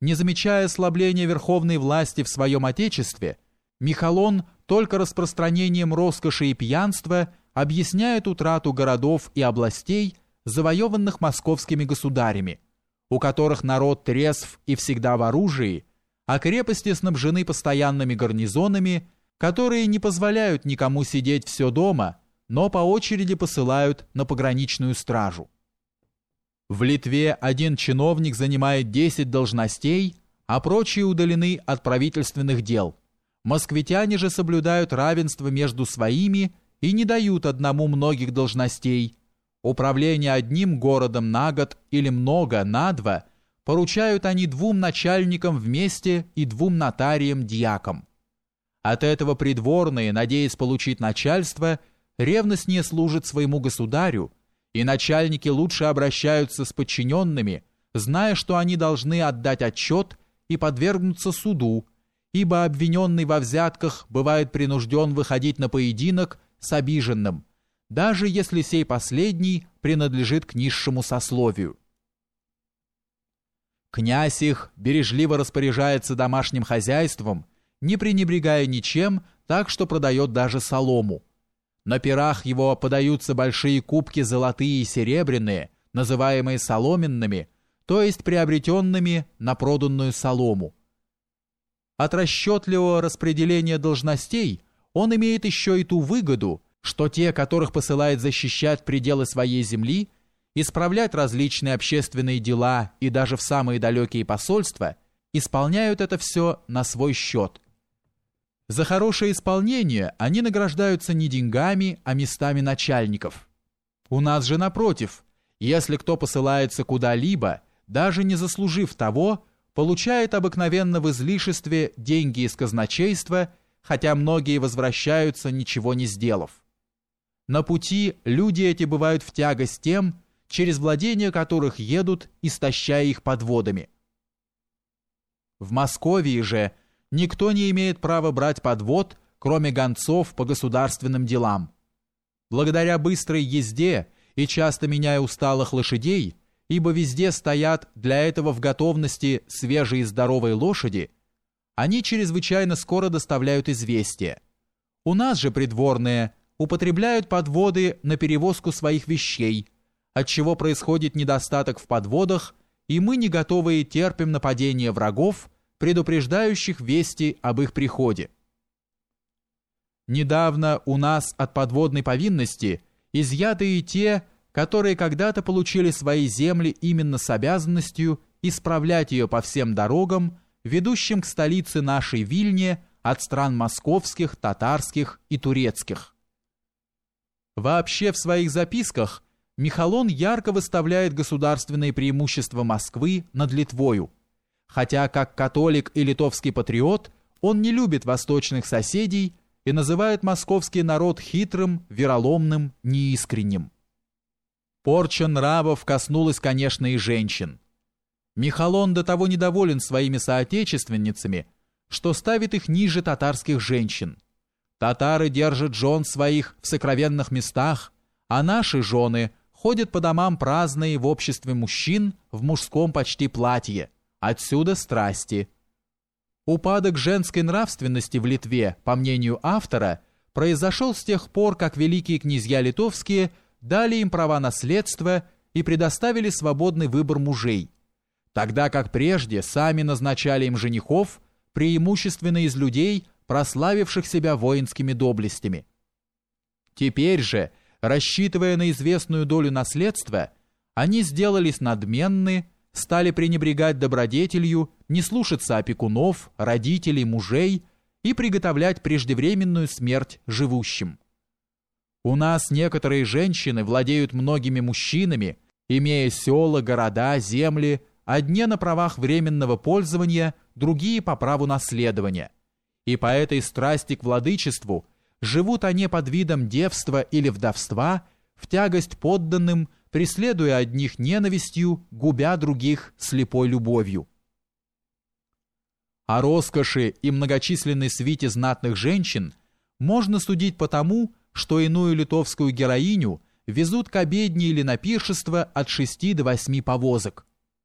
Не замечая ослабления верховной власти в своем отечестве, Михалон только распространением роскоши и пьянства объясняет утрату городов и областей, завоеванных московскими государями, у которых народ трезв и всегда в оружии, а крепости снабжены постоянными гарнизонами, которые не позволяют никому сидеть все дома, но по очереди посылают на пограничную стражу. В Литве один чиновник занимает 10 должностей, а прочие удалены от правительственных дел. Москвитяне же соблюдают равенство между своими и не дают одному многих должностей. Управление одним городом на год или много на два поручают они двум начальникам вместе и двум нотариям-дьякам. От этого придворные, надеясь получить начальство, ревностнее служат своему государю, и начальники лучше обращаются с подчиненными, зная, что они должны отдать отчет и подвергнуться суду, ибо обвиненный во взятках бывает принужден выходить на поединок с обиженным, даже если сей последний принадлежит к низшему сословию. Князь их бережливо распоряжается домашним хозяйством, не пренебрегая ничем, так что продает даже солому. На пирах его подаются большие кубки золотые и серебряные, называемые соломенными, то есть приобретенными на проданную солому. От расчетливого распределения должностей он имеет еще и ту выгоду, что те, которых посылает защищать пределы своей земли, исправлять различные общественные дела и даже в самые далекие посольства, исполняют это все на свой счет – за хорошее исполнение они награждаются не деньгами, а местами начальников. У нас же напротив, если кто посылается куда-либо, даже не заслужив того, получает обыкновенно в излишестве деньги из казначейства, хотя многие возвращаются, ничего не сделав. На пути люди эти бывают в тягость тем, через владения которых едут, истощая их подводами. В Москве же – никто не имеет права брать подвод, кроме гонцов по государственным делам. Благодаря быстрой езде и часто меняя усталых лошадей, ибо везде стоят для этого в готовности свежие и здоровые лошади, они чрезвычайно скоро доставляют известия. У нас же придворные употребляют подводы на перевозку своих вещей, отчего происходит недостаток в подводах, и мы не готовые терпим нападения врагов, предупреждающих вести об их приходе. Недавно у нас от подводной повинности изъяты и те, которые когда-то получили свои земли именно с обязанностью исправлять ее по всем дорогам, ведущим к столице нашей Вильне от стран московских, татарских и турецких. Вообще в своих записках Михалон ярко выставляет государственные преимущества Москвы над Литвою, хотя как католик и литовский патриот он не любит восточных соседей и называет московский народ хитрым, вероломным, неискренним. Порча нравов коснулась, конечно, и женщин. Михалон до того недоволен своими соотечественницами, что ставит их ниже татарских женщин. Татары держат жен своих в сокровенных местах, а наши жены ходят по домам праздные в обществе мужчин в мужском почти платье – Отсюда страсти. Упадок женской нравственности в Литве, по мнению автора, произошел с тех пор, как великие князья литовские дали им права наследства и предоставили свободный выбор мужей, тогда как прежде сами назначали им женихов, преимущественно из людей, прославивших себя воинскими доблестями. Теперь же, рассчитывая на известную долю наследства, они сделались надменны, стали пренебрегать добродетелью, не слушаться опекунов, родителей, мужей и приготовлять преждевременную смерть живущим. У нас некоторые женщины владеют многими мужчинами, имея села, города, земли, одни на правах временного пользования, другие по праву наследования. И по этой страсти к владычеству живут они под видом девства или вдовства, в тягость подданным, преследуя одних ненавистью, губя других слепой любовью. О роскоши и многочисленной свите знатных женщин можно судить потому, что иную литовскую героиню везут к обедне или на пиршество от шести до восьми повозок,